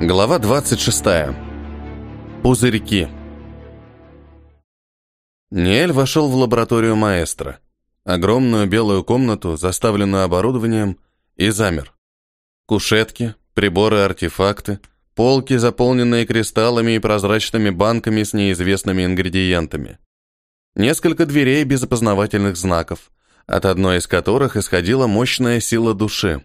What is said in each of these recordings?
Глава 26. Пузырьки. Ниэль вошел в лабораторию маэстро, огромную белую комнату, заставленную оборудованием, и замер. Кушетки, приборы-артефакты, полки, заполненные кристаллами и прозрачными банками с неизвестными ингредиентами. Несколько дверей без опознавательных знаков, от одной из которых исходила мощная сила души.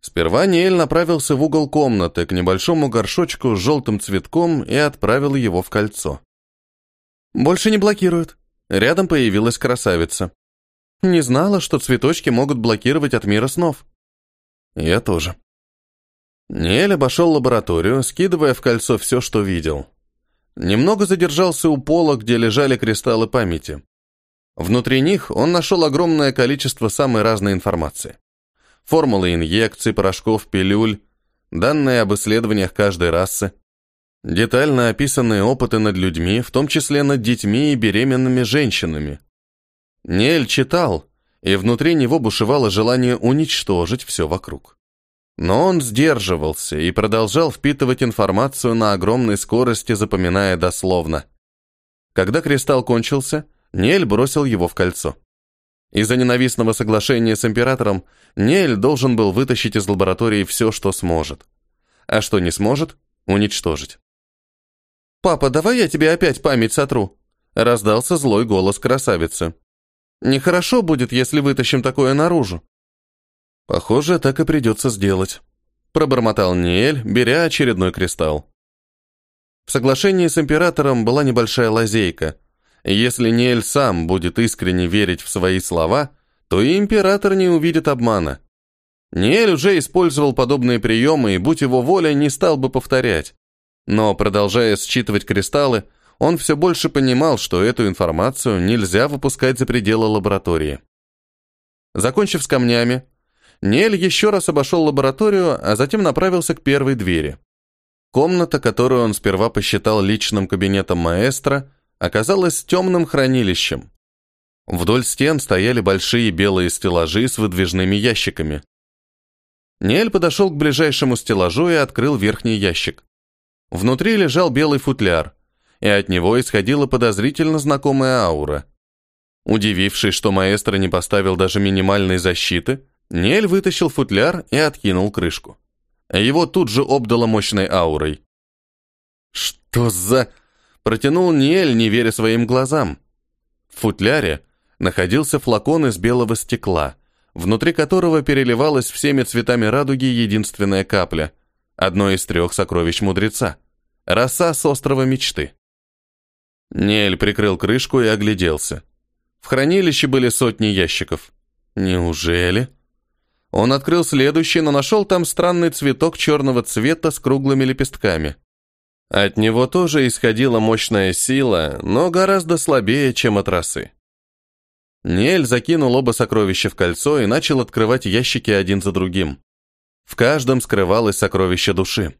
Сперва Ниэль направился в угол комнаты к небольшому горшочку с желтым цветком и отправил его в кольцо. «Больше не блокируют». Рядом появилась красавица. «Не знала, что цветочки могут блокировать от мира снов». «Я тоже». Ниэль обошел лабораторию, скидывая в кольцо все, что видел. Немного задержался у пола, где лежали кристаллы памяти. Внутри них он нашел огромное количество самой разной информации формулы инъекций, порошков, пилюль, данные об исследованиях каждой расы, детально описанные опыты над людьми, в том числе над детьми и беременными женщинами. Нель читал, и внутри него бушевало желание уничтожить все вокруг. Но он сдерживался и продолжал впитывать информацию на огромной скорости, запоминая дословно. Когда кристалл кончился, Нель бросил его в кольцо. Из-за ненавистного соглашения с императором Нель должен был вытащить из лаборатории все, что сможет. А что не сможет, уничтожить. «Папа, давай я тебе опять память сотру», — раздался злой голос красавицы. «Нехорошо будет, если вытащим такое наружу». «Похоже, так и придется сделать», — пробормотал Ниэль, беря очередной кристалл. В соглашении с императором была небольшая лазейка — если Ниэль сам будет искренне верить в свои слова, то и император не увидит обмана. Ниэль уже использовал подобные приемы и, будь его воля, не стал бы повторять. Но, продолжая считывать кристаллы, он все больше понимал, что эту информацию нельзя выпускать за пределы лаборатории. Закончив с камнями, Ниэль еще раз обошел лабораторию, а затем направился к первой двери. Комната, которую он сперва посчитал личным кабинетом маэстро, оказалась темным хранилищем. Вдоль стен стояли большие белые стеллажи с выдвижными ящиками. Ниэль подошел к ближайшему стеллажу и открыл верхний ящик. Внутри лежал белый футляр, и от него исходила подозрительно знакомая аура. Удивившись, что маэстро не поставил даже минимальной защиты, Ниэль вытащил футляр и откинул крышку. Его тут же обдало мощной аурой. «Что за...» Протянул Ниэль, не веря своим глазам. В футляре находился флакон из белого стекла, внутри которого переливалась всеми цветами радуги единственная капля, одно из трех сокровищ мудреца. Роса с острова мечты. Ниэль прикрыл крышку и огляделся. В хранилище были сотни ящиков. Неужели? Он открыл следующий, но нашел там странный цветок черного цвета с круглыми лепестками. От него тоже исходила мощная сила, но гораздо слабее, чем от росы. Нель закинул оба сокровища в кольцо и начал открывать ящики один за другим. В каждом скрывалось сокровище души.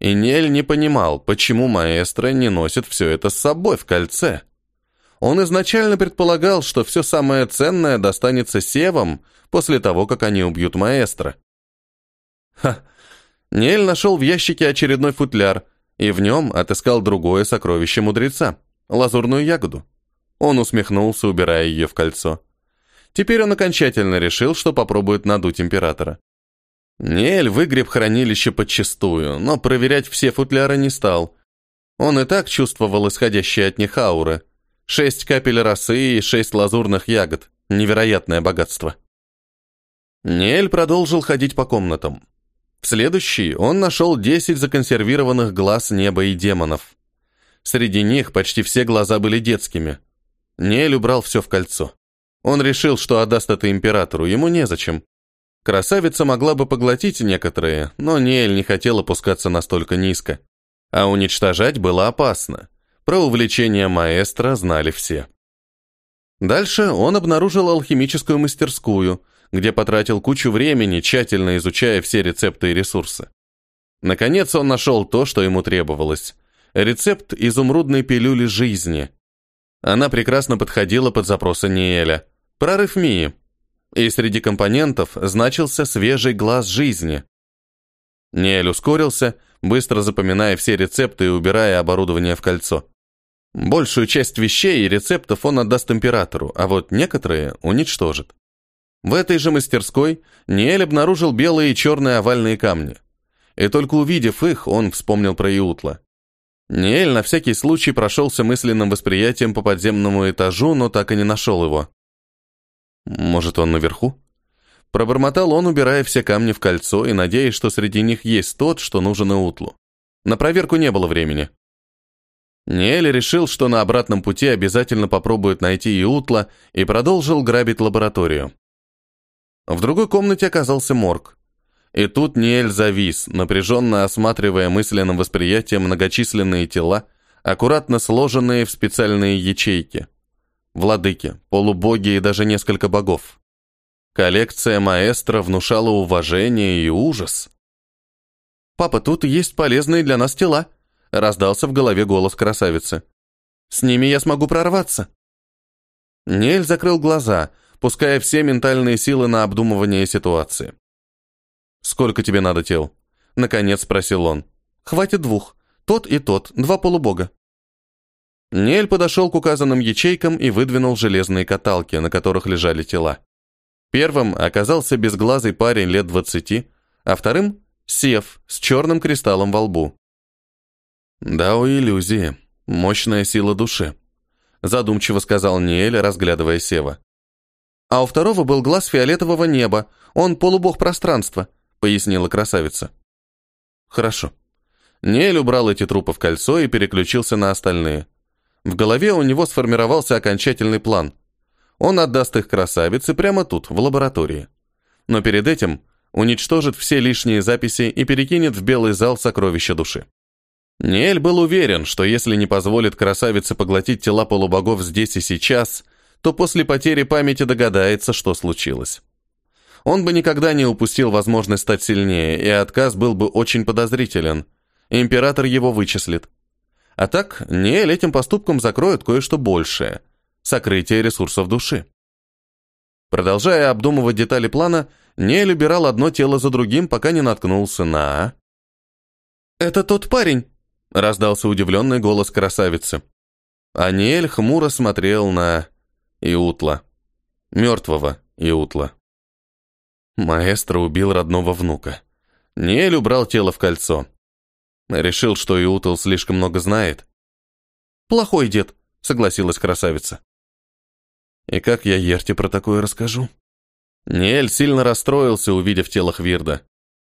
И Нель не понимал, почему маэстро не носит все это с собой в кольце. Он изначально предполагал, что все самое ценное достанется севам после того, как они убьют маэстро. Ха! Нель нашел в ящике очередной футляр – и в нем отыскал другое сокровище мудреца — лазурную ягоду. Он усмехнулся, убирая ее в кольцо. Теперь он окончательно решил, что попробует надуть императора. Нель выгреб хранилище подчистую, но проверять все футляры не стал. Он и так чувствовал исходящие от них ауры. Шесть капель росы и шесть лазурных ягод. Невероятное богатство. Нель продолжил ходить по комнатам. В следующий он нашел 10 законсервированных глаз неба и демонов. Среди них почти все глаза были детскими. Нель убрал все в кольцо. Он решил, что отдаст это императору, ему незачем. Красавица могла бы поглотить некоторые, но Нель не хотел опускаться настолько низко. А уничтожать было опасно. Про увлечение маэстро знали все. Дальше он обнаружил алхимическую мастерскую – где потратил кучу времени, тщательно изучая все рецепты и ресурсы. Наконец он нашел то, что ему требовалось. Рецепт изумрудной пилюли жизни. Она прекрасно подходила под запросы Ниэля. Прорыв Мии. И среди компонентов значился свежий глаз жизни. Ниэль ускорился, быстро запоминая все рецепты и убирая оборудование в кольцо. Большую часть вещей и рецептов он отдаст императору, а вот некоторые уничтожит. В этой же мастерской Ниэль обнаружил белые и черные овальные камни. И только увидев их, он вспомнил про Иутла. Ниэль на всякий случай прошелся мысленным восприятием по подземному этажу, но так и не нашел его. Может, он наверху? Пробормотал он, убирая все камни в кольцо и надеясь, что среди них есть тот, что нужен Иутлу. На проверку не было времени. Ниэль решил, что на обратном пути обязательно попробует найти Иутла и продолжил грабить лабораторию. В другой комнате оказался морг. И тут Ниэль завис, напряженно осматривая мысленным восприятием многочисленные тела, аккуратно сложенные в специальные ячейки. Владыки, полубоги и даже несколько богов. Коллекция маэстро внушала уважение и ужас. «Папа, тут есть полезные для нас тела», — раздался в голове голос красавицы. «С ними я смогу прорваться». Нель закрыл глаза, пуская все ментальные силы на обдумывание ситуации. «Сколько тебе надо тел?» — наконец спросил он. «Хватит двух. Тот и тот, два полубога». Нель подошел к указанным ячейкам и выдвинул железные каталки, на которых лежали тела. Первым оказался безглазый парень лет двадцати, а вторым — Сев с черным кристаллом во лбу. «Да, у иллюзии. Мощная сила души», — задумчиво сказал Ниэль, разглядывая Сева. «А у второго был глаз фиолетового неба. Он полубог пространства», — пояснила красавица. «Хорошо». Ниэль убрал эти трупы в кольцо и переключился на остальные. В голове у него сформировался окончательный план. Он отдаст их красавице прямо тут, в лаборатории. Но перед этим уничтожит все лишние записи и перекинет в белый зал сокровища души. Ниэль был уверен, что если не позволит красавице поглотить тела полубогов здесь и сейчас, то после потери памяти догадается, что случилось. Он бы никогда не упустил возможность стать сильнее, и отказ был бы очень подозрителен. Император его вычислит. А так, Ниэль этим поступком закроет кое-что большее – сокрытие ресурсов души. Продолжая обдумывать детали плана, Ниэль убирал одно тело за другим, пока не наткнулся на... «Это тот парень!» Раздался удивленный голос красавицы. Аниэль хмуро смотрел на Иутла. Мертвого Иутла. Маэстро убил родного внука. Ниэль убрал тело в кольцо. Решил, что Иутл слишком много знает. «Плохой дед», — согласилась красавица. «И как я Ерте про такое расскажу?» Ниэль сильно расстроился, увидев тело Хвирда.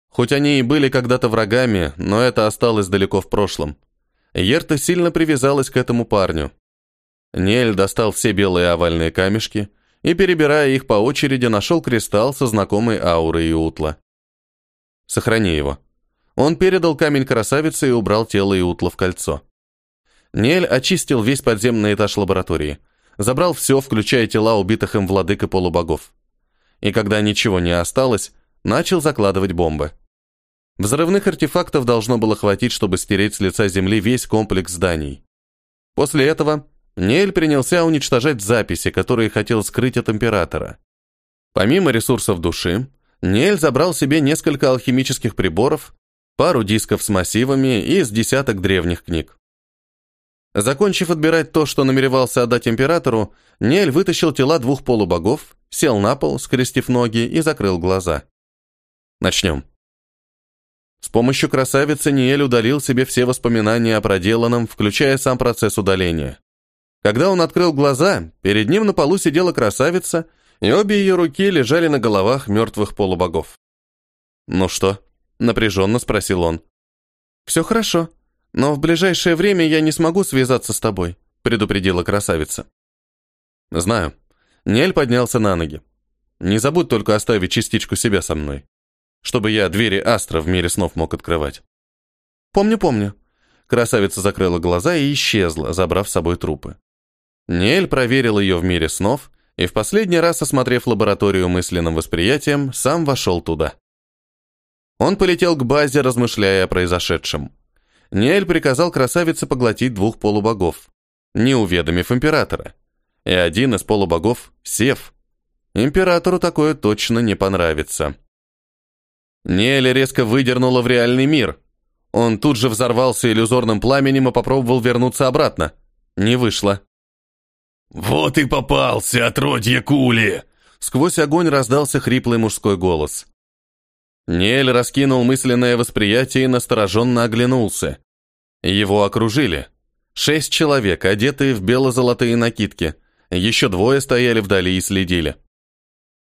Хоть они и были когда-то врагами, но это осталось далеко в прошлом. Ерта сильно привязалась к этому парню. Нель достал все белые овальные камешки и, перебирая их по очереди, нашел кристалл со знакомой аурой Иутла. «Сохрани его». Он передал камень красавице и убрал тело Иутла в кольцо. Нель очистил весь подземный этаж лаборатории, забрал все, включая тела убитых им владык и полубогов. И когда ничего не осталось, начал закладывать бомбы. Взрывных артефактов должно было хватить, чтобы стереть с лица земли весь комплекс зданий. После этого Нель принялся уничтожать записи, которые хотел скрыть от императора. Помимо ресурсов души, Нель забрал себе несколько алхимических приборов, пару дисков с массивами и с десяток древних книг. Закончив отбирать то, что намеревался отдать императору, Нель вытащил тела двух полубогов, сел на пол, скрестив ноги и закрыл глаза. Начнем. С помощью красавицы Ниэль удалил себе все воспоминания о проделанном, включая сам процесс удаления. Когда он открыл глаза, перед ним на полу сидела красавица, и обе ее руки лежали на головах мертвых полубогов. «Ну что?» — напряженно спросил он. «Все хорошо, но в ближайшее время я не смогу связаться с тобой», — предупредила красавица. «Знаю». Нель поднялся на ноги. «Не забудь только оставить частичку себя со мной чтобы я двери Астра в мире снов мог открывать. Помню, помню. Красавица закрыла глаза и исчезла, забрав с собой трупы. Нель проверил ее в мире снов и в последний раз, осмотрев лабораторию мысленным восприятием, сам вошел туда. Он полетел к базе, размышляя о произошедшем. Нель приказал красавице поглотить двух полубогов, не уведомив императора. И один из полубогов — Сев. Императору такое точно не понравится. Неэля резко выдернула в реальный мир. Он тут же взорвался иллюзорным пламенем и попробовал вернуться обратно. Не вышло. «Вот и попался, отродье кули!» Сквозь огонь раздался хриплый мужской голос. Неэль раскинул мысленное восприятие и настороженно оглянулся. Его окружили. Шесть человек, одетые в бело-золотые накидки. Еще двое стояли вдали и следили.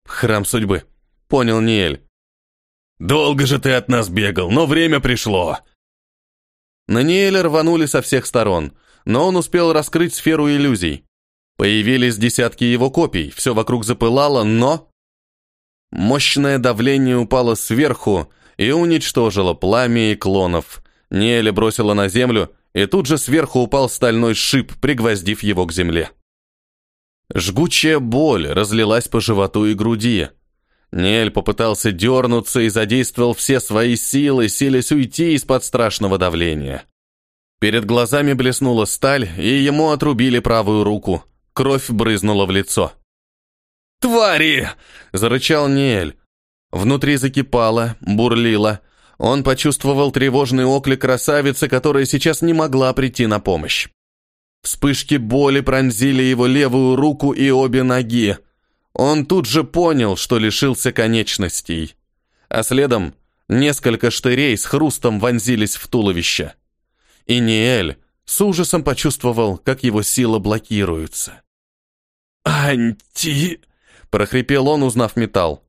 «Храм судьбы», — понял Ниэль. «Долго же ты от нас бегал, но время пришло!» На Ниэля рванули со всех сторон, но он успел раскрыть сферу иллюзий. Появились десятки его копий, все вокруг запылало, но... Мощное давление упало сверху и уничтожило пламя и клонов. Ниэля бросила на землю, и тут же сверху упал стальной шип, пригвоздив его к земле. Жгучая боль разлилась по животу и груди. Нель попытался дернуться и задействовал все свои силы, силясь уйти из-под страшного давления. Перед глазами блеснула сталь, и ему отрубили правую руку. Кровь брызнула в лицо. «Твари!» – зарычал Ниэль. Внутри закипало, бурлило. Он почувствовал тревожный оклик красавицы, которая сейчас не могла прийти на помощь. Вспышки боли пронзили его левую руку и обе ноги. Он тут же понял, что лишился конечностей. А следом несколько штырей с хрустом вонзились в туловище. И Ниэль с ужасом почувствовал, как его сила блокируется. «Анти...» – прохрипел он, узнав металл.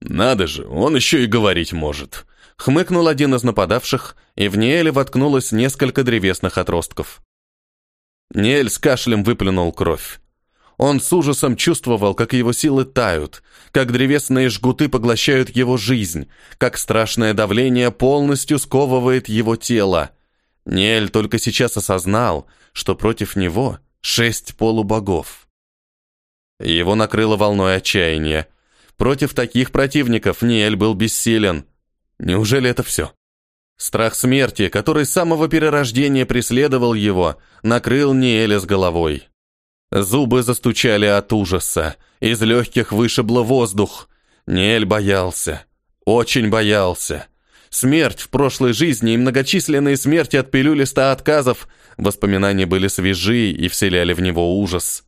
«Надо же, он еще и говорить может», – хмыкнул один из нападавших, и в Ниэле воткнулось несколько древесных отростков. Ниэль с кашлем выплюнул кровь. Он с ужасом чувствовал, как его силы тают, как древесные жгуты поглощают его жизнь, как страшное давление полностью сковывает его тело. Ниэль только сейчас осознал, что против него шесть полубогов. Его накрыло волной отчаяния. Против таких противников Ниэль был бессилен. Неужели это все? Страх смерти, который с самого перерождения преследовал его, накрыл Ниэля с головой. Зубы застучали от ужаса, из легких вышибло воздух. Ниэль боялся, очень боялся. Смерть в прошлой жизни и многочисленные смерти от пилюлиста отказов, воспоминания были свежи и вселяли в него ужас.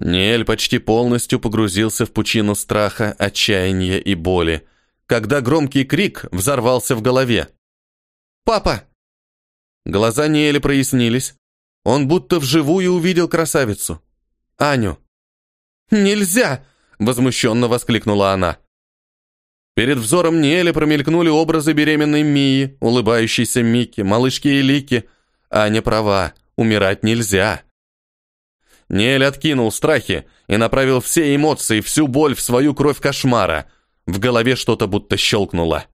Ниэль почти полностью погрузился в пучину страха, отчаяния и боли, когда громкий крик взорвался в голове. «Папа!» Глаза Ниэля прояснились. Он будто вживую увидел красавицу. Аню. «Нельзя!» — возмущенно воскликнула она. Перед взором Ниэля промелькнули образы беременной Мии, улыбающейся Мики, малышки Элики. Аня права, умирать нельзя. Ниэль откинул страхи и направил все эмоции, всю боль в свою кровь кошмара. В голове что-то будто щелкнуло.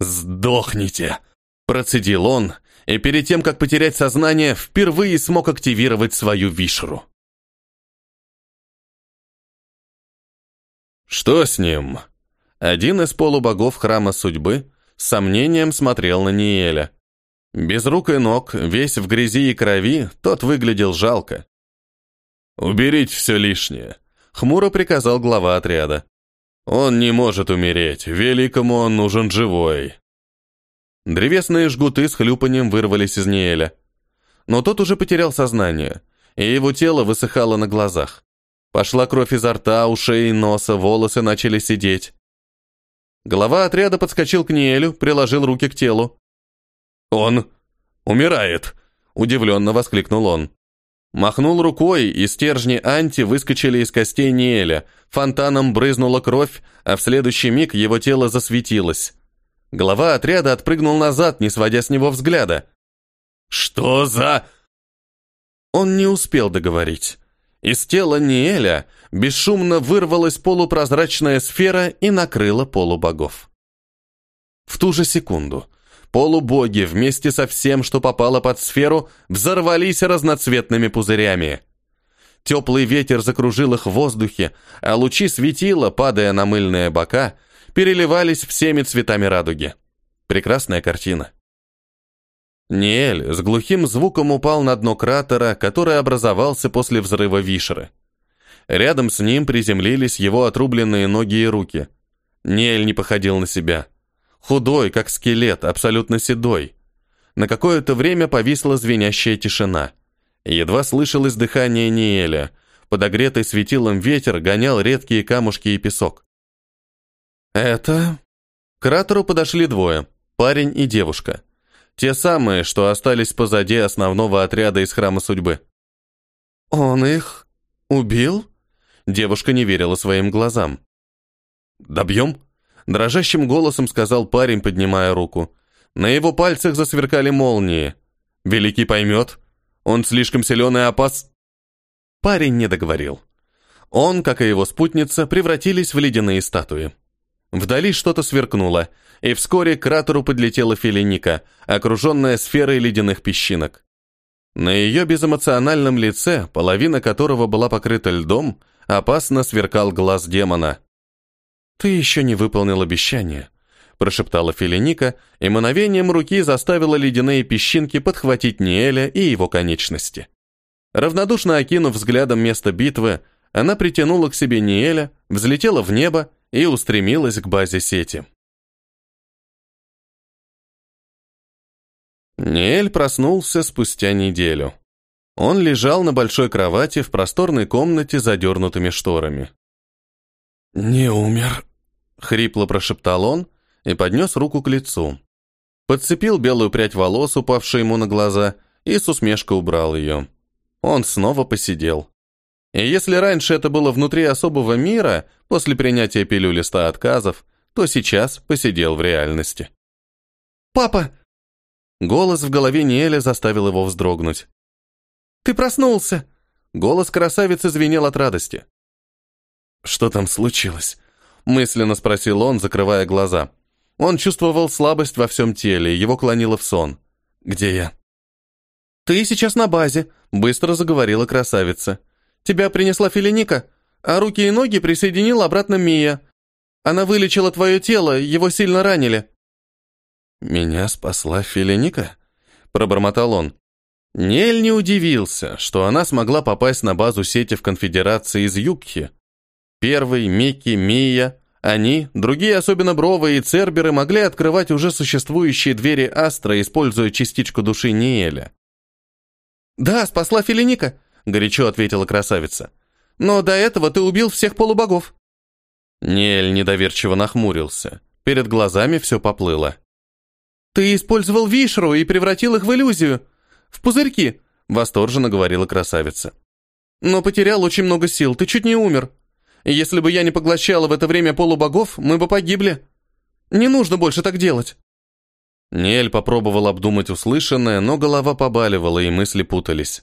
«Сдохните!» – процедил он, и перед тем, как потерять сознание, впервые смог активировать свою вишру. Что с ним? Один из полубогов храма судьбы с сомнением смотрел на Ниэля. Без рук и ног, весь в грязи и крови, тот выглядел жалко. «Уберите все лишнее», — хмуро приказал глава отряда. «Он не может умереть, великому он нужен живой». Древесные жгуты с хлюпанием вырвались из Ниэля. Но тот уже потерял сознание, и его тело высыхало на глазах. Пошла кровь изо рта, ушей и носа, волосы начали сидеть. Глава отряда подскочил к Ниэлю, приложил руки к телу. «Он умирает!» – удивленно воскликнул он. Махнул рукой, и стержни анти выскочили из костей Ниэля. Фонтаном брызнула кровь, а в следующий миг его тело засветилось. Глава отряда отпрыгнул назад, не сводя с него взгляда. «Что за...» Он не успел договорить. Из тела Ниэля бесшумно вырвалась полупрозрачная сфера и накрыла полубогов. В ту же секунду полубоги вместе со всем, что попало под сферу, взорвались разноцветными пузырями. Теплый ветер закружил их в воздухе, а лучи светила, падая на мыльные бока, переливались всеми цветами радуги. Прекрасная картина. Ниэль с глухим звуком упал на дно кратера, который образовался после взрыва Вишеры. Рядом с ним приземлились его отрубленные ноги и руки. Ниэль не походил на себя. Худой, как скелет, абсолютно седой. На какое-то время повисла звенящая тишина. Едва слышалось дыхание Ниэля. Подогретый светилом ветер гонял редкие камушки и песок. «Это...» К кратеру подошли двое, парень и девушка. Те самые, что остались позади основного отряда из Храма Судьбы. «Он их убил?» Девушка не верила своим глазам. «Добьем?» Дрожащим голосом сказал парень, поднимая руку. На его пальцах засверкали молнии. «Великий поймет. Он слишком силен и опас...» Парень не договорил. Он, как и его спутница, превратились в ледяные статуи. Вдали что-то сверкнуло, и вскоре к кратеру подлетела Филиника, окруженная сферой ледяных песчинок. На ее безэмоциональном лице, половина которого была покрыта льдом, опасно сверкал глаз демона. «Ты еще не выполнил обещание», – прошептала Филиника, и мановением руки заставила ледяные песчинки подхватить Ниэля и его конечности. Равнодушно окинув взглядом место битвы, она притянула к себе Ниэля, взлетела в небо и устремилась к базе сети. Ниэль проснулся спустя неделю. Он лежал на большой кровати в просторной комнате с задернутыми шторами. «Не умер», Хрипло прошептал он и поднес руку к лицу. Подцепил белую прядь волос, упавшую ему на глаза, и с усмешкой убрал ее. Он снова посидел. И если раньше это было внутри особого мира, после принятия пилюли ста отказов, то сейчас посидел в реальности. «Папа!» Голос в голове Ниэля заставил его вздрогнуть. «Ты проснулся!» Голос красавицы звенел от радости. «Что там случилось?» Мысленно спросил он, закрывая глаза. Он чувствовал слабость во всем теле, его клонило в сон. «Где я?» «Ты сейчас на базе», — быстро заговорила красавица. «Тебя принесла Филиника, а руки и ноги присоединила обратно Мия. Она вылечила твое тело, его сильно ранили». «Меня спасла Филиника?» — пробормотал он. Нель не удивился, что она смогла попасть на базу сети в конфедерации из Юкхи. Первый, Микки, Мия, они, другие, особенно Бровы и Церберы, могли открывать уже существующие двери Астра, используя частичку души Ниэля. «Да, спасла Филиника», — горячо ответила красавица. «Но до этого ты убил всех полубогов». Ниэль недоверчиво нахмурился. Перед глазами все поплыло. «Ты использовал Вишру и превратил их в иллюзию. В пузырьки», — восторженно говорила красавица. «Но потерял очень много сил, ты чуть не умер. Если бы я не поглощала в это время полубогов, мы бы погибли. Не нужно больше так делать». Нель попробовал обдумать услышанное, но голова побаливала, и мысли путались.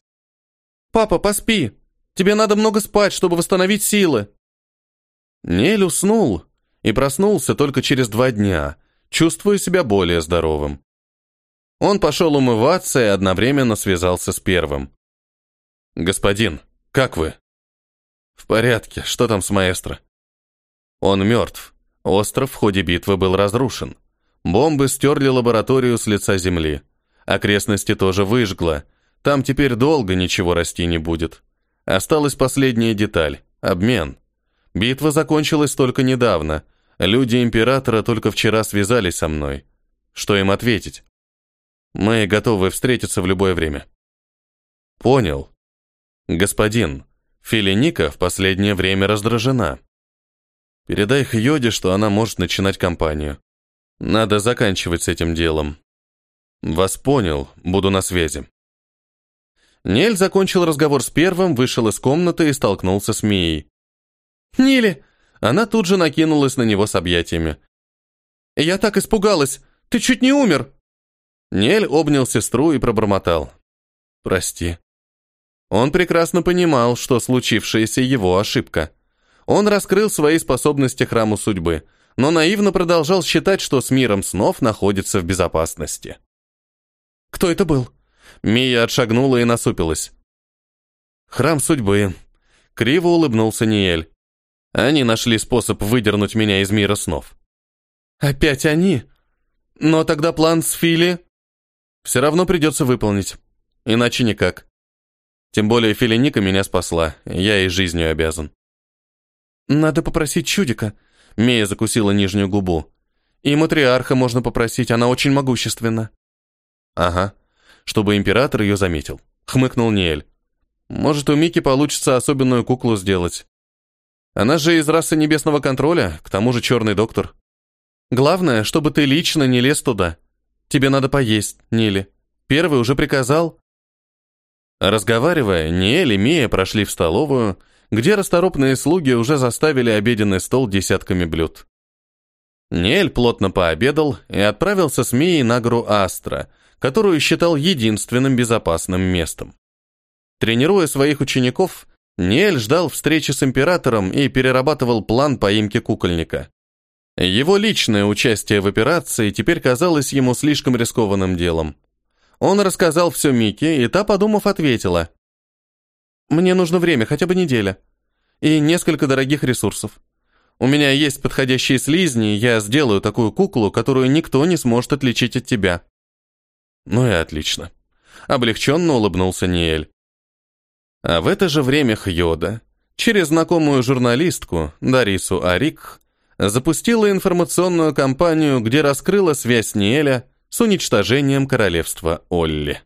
«Папа, поспи. Тебе надо много спать, чтобы восстановить силы». Нель уснул и проснулся только через два дня, чувствуя себя более здоровым. Он пошел умываться и одновременно связался с первым. «Господин, как вы?» «В порядке. Что там с маэстро?» «Он мертв. Остров в ходе битвы был разрушен. Бомбы стерли лабораторию с лица земли. Окрестности тоже выжгло. Там теперь долго ничего расти не будет. Осталась последняя деталь — обмен. Битва закончилась только недавно. Люди Императора только вчера связались со мной. Что им ответить? Мы готовы встретиться в любое время. Понял. Господин, Филиника в последнее время раздражена. Передай Хьоде, что она может начинать кампанию. Надо заканчивать с этим делом. Вас понял, буду на связи. Нель закончил разговор с первым, вышел из комнаты и столкнулся с Мией. «Нили!» Она тут же накинулась на него с объятиями. «Я так испугалась! Ты чуть не умер!» Нель обнял сестру и пробормотал. «Прости». Он прекрасно понимал, что случившаяся его ошибка. Он раскрыл свои способности храму судьбы, но наивно продолжал считать, что с миром снов находится в безопасности. «Кто это был?» Мия отшагнула и насупилась. «Храм судьбы». Криво улыбнулся Ниэль. «Они нашли способ выдернуть меня из мира снов». «Опять они? Но тогда план с Фили...» «Все равно придется выполнить. Иначе никак. Тем более Филиника меня спасла, я ей жизнью обязан. «Надо попросить чудика», — Мия закусила нижнюю губу. И матриарха можно попросить, она очень могущественна. Ага, чтобы император ее заметил. Хмыкнул Ниэль. Может, у Мики получится особенную куклу сделать. Она же из расы небесного контроля, к тому же черный доктор. Главное, чтобы ты лично не лез туда. Тебе надо поесть, Нили. Первый уже приказал. Разговаривая, Ниэль и Мия прошли в столовую, где расторопные слуги уже заставили обеденный стол десятками блюд. Ниэль плотно пообедал и отправился с Мией на гору Астра, которую считал единственным безопасным местом. Тренируя своих учеников, Ниэль ждал встречи с императором и перерабатывал план поимки кукольника. Его личное участие в операции теперь казалось ему слишком рискованным делом. Он рассказал все Мике, и та, подумав, ответила. «Мне нужно время, хотя бы неделя. И несколько дорогих ресурсов. У меня есть подходящие слизни, я сделаю такую куклу, которую никто не сможет отличить от тебя». Ну и отлично. Облегченно улыбнулся Ниэль. А в это же время Хьода, через знакомую журналистку Дарису Арик, запустила информационную кампанию, где раскрыла связь Ниэля с уничтожением королевства Олли.